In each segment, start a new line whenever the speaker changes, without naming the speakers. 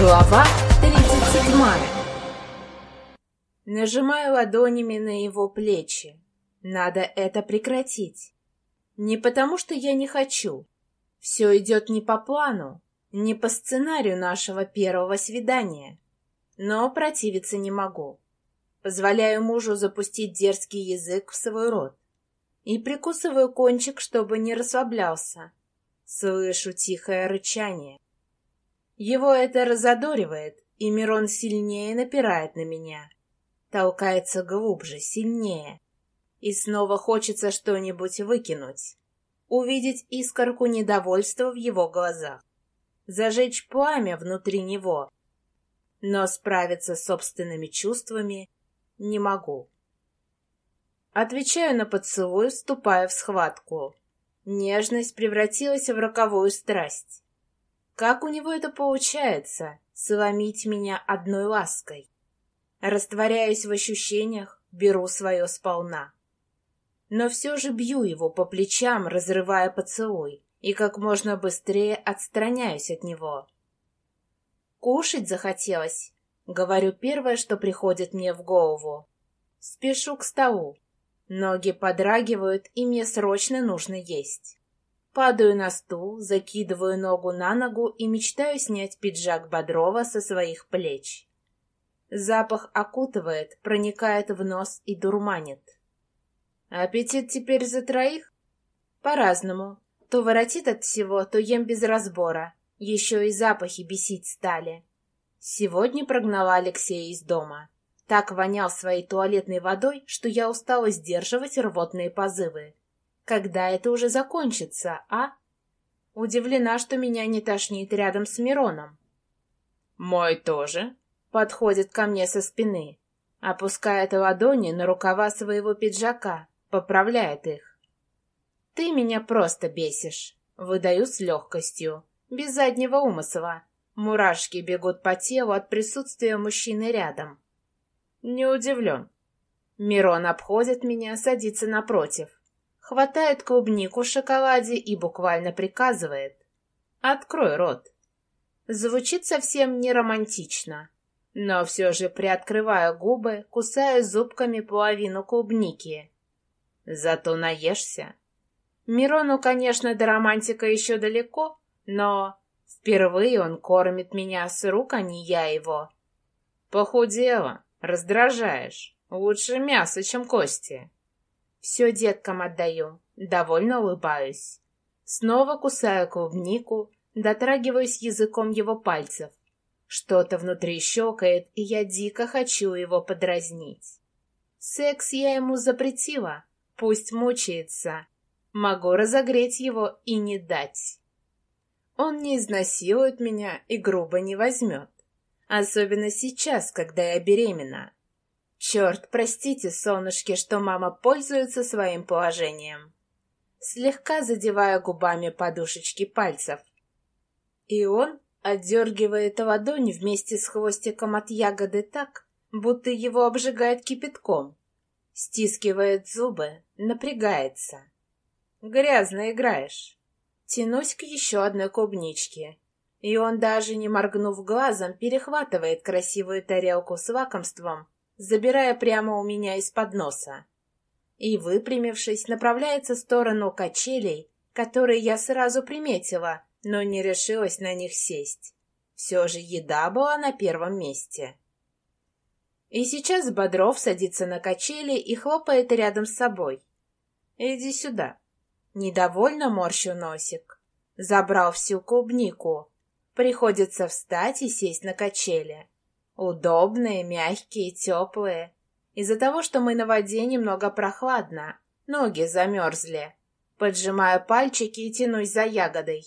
Глава 37 Нажимаю ладонями на его плечи. Надо это прекратить. Не потому, что я не хочу. Все идет не по плану, не по сценарию нашего первого свидания. Но противиться не могу. Позволяю мужу запустить дерзкий язык в свой рот. И прикусываю кончик, чтобы не расслаблялся. Слышу тихое рычание. Его это разодоривает, и Мирон сильнее напирает на меня. Толкается глубже, сильнее. И снова хочется что-нибудь выкинуть. Увидеть искорку недовольства в его глазах. Зажечь пламя внутри него. Но справиться с собственными чувствами не могу. Отвечаю на поцелуй, вступая в схватку. Нежность превратилась в роковую страсть. Как у него это получается, сломить меня одной лаской? Растворяюсь в ощущениях, беру свое сполна. Но все же бью его по плечам, разрывая поцелуй, и как можно быстрее отстраняюсь от него. Кушать захотелось, говорю первое, что приходит мне в голову. Спешу к столу. Ноги подрагивают, и мне срочно нужно есть. Падаю на стул, закидываю ногу на ногу и мечтаю снять пиджак Бодрова со своих плеч. Запах окутывает, проникает в нос и дурманит. Аппетит теперь за троих? По-разному. То воротит от всего, то ем без разбора. Еще и запахи бесить стали. Сегодня прогнала Алексея из дома. Так вонял своей туалетной водой, что я устала сдерживать рвотные позывы. Когда это уже закончится, а? Удивлена, что меня не тошнит рядом с Мироном. «Мой тоже», — подходит ко мне со спины, опускает ладони на рукава своего пиджака, поправляет их. «Ты меня просто бесишь», — выдаю с легкостью, без заднего умысла. Мурашки бегут по телу от присутствия мужчины рядом. Не удивлен. Мирон обходит меня, садится напротив хватает клубнику в шоколаде и буквально приказывает «Открой рот». Звучит совсем не романтично, но все же приоткрываю губы, кусая зубками половину клубники. Зато наешься. Мирону, конечно, до романтика еще далеко, но впервые он кормит меня с рук, а не я его. Похудела, раздражаешь. Лучше мясо, чем кости. Все деткам отдаю, довольно улыбаюсь. Снова кусаю клубнику, дотрагиваюсь языком его пальцев. Что-то внутри щекает, и я дико хочу его подразнить. Секс я ему запретила, пусть мучается. Могу разогреть его и не дать. Он не изнасилует меня и грубо не возьмет. Особенно сейчас, когда я беременна. Черт, простите, солнышки, что мама пользуется своим положением. Слегка задевая губами подушечки пальцев. И он отдергивает ладонь вместе с хвостиком от ягоды так, будто его обжигает кипятком. Стискивает зубы, напрягается. Грязно играешь. Тянусь к еще одной клубничке. И он, даже не моргнув глазом, перехватывает красивую тарелку с лакомством забирая прямо у меня из-под носа. И, выпрямившись, направляется в сторону качелей, которые я сразу приметила, но не решилась на них сесть. Все же еда была на первом месте. И сейчас Бодров садится на качели и хлопает рядом с собой. «Иди сюда». Недовольно морщу носик. Забрал всю клубнику. Приходится встать и сесть на качели. Удобные, мягкие, теплые. Из-за того, что мы на воде, немного прохладно. Ноги замерзли. Поджимаю пальчики и тянусь за ягодой.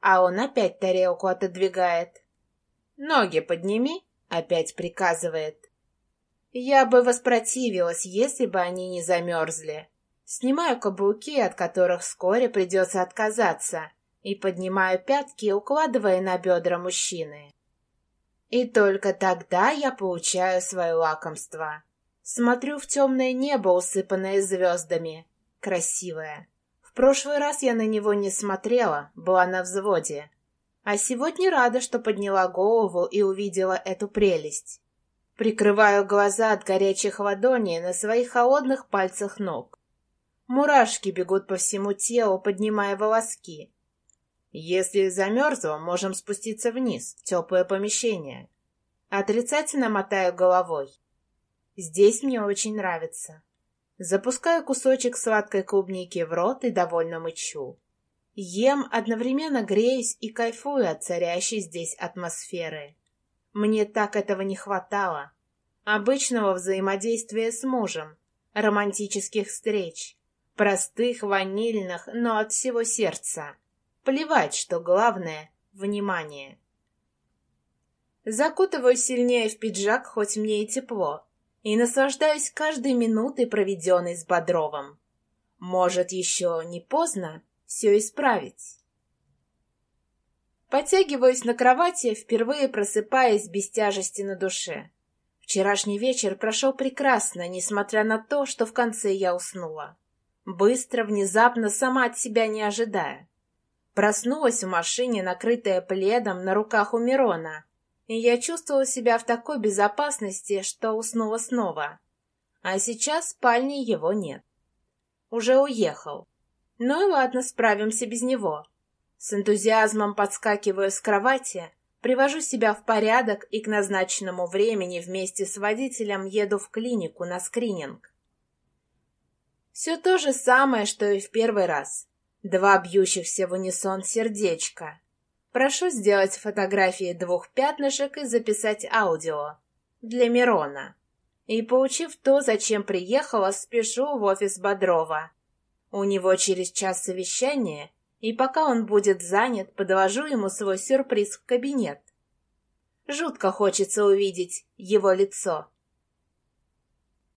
А он опять тарелку отодвигает. «Ноги подними», — опять приказывает. Я бы воспротивилась, если бы они не замерзли. Снимаю каблуки, от которых вскоре придется отказаться, и поднимаю пятки, укладывая на бедра мужчины. И только тогда я получаю свое лакомство. Смотрю в темное небо, усыпанное звездами. Красивое. В прошлый раз я на него не смотрела, была на взводе. А сегодня рада, что подняла голову и увидела эту прелесть. Прикрываю глаза от горячих ладоней на своих холодных пальцах ног. Мурашки бегут по всему телу, поднимая волоски. Если замерзла, можем спуститься вниз, в теплое помещение. Отрицательно мотаю головой. Здесь мне очень нравится. Запускаю кусочек сладкой клубники в рот и довольно мычу. Ем, одновременно греюсь и кайфую от царящей здесь атмосферы. Мне так этого не хватало. Обычного взаимодействия с мужем, романтических встреч, простых, ванильных, но от всего сердца. Плевать, что главное — внимание. Закутываюсь сильнее в пиджак, хоть мне и тепло, и наслаждаюсь каждой минутой, проведенной с Бодровым. Может, еще не поздно все исправить. Подтягиваюсь на кровати, впервые просыпаясь без тяжести на душе. Вчерашний вечер прошел прекрасно, несмотря на то, что в конце я уснула. Быстро, внезапно, сама от себя не ожидая. Проснулась в машине, накрытая пледом на руках у Мирона, и я чувствовала себя в такой безопасности, что уснула снова. А сейчас в спальне его нет. Уже уехал. Ну и ладно, справимся без него. С энтузиазмом подскакиваю с кровати, привожу себя в порядок и к назначенному времени вместе с водителем еду в клинику на скрининг. Все то же самое, что и в первый раз. Два бьющихся в унисон сердечка. Прошу сделать фотографии двух пятнышек и записать аудио. Для Мирона. И, получив то, зачем приехала, спешу в офис Бодрова. У него через час совещание, и пока он будет занят, подвожу ему свой сюрприз в кабинет. Жутко хочется увидеть его лицо.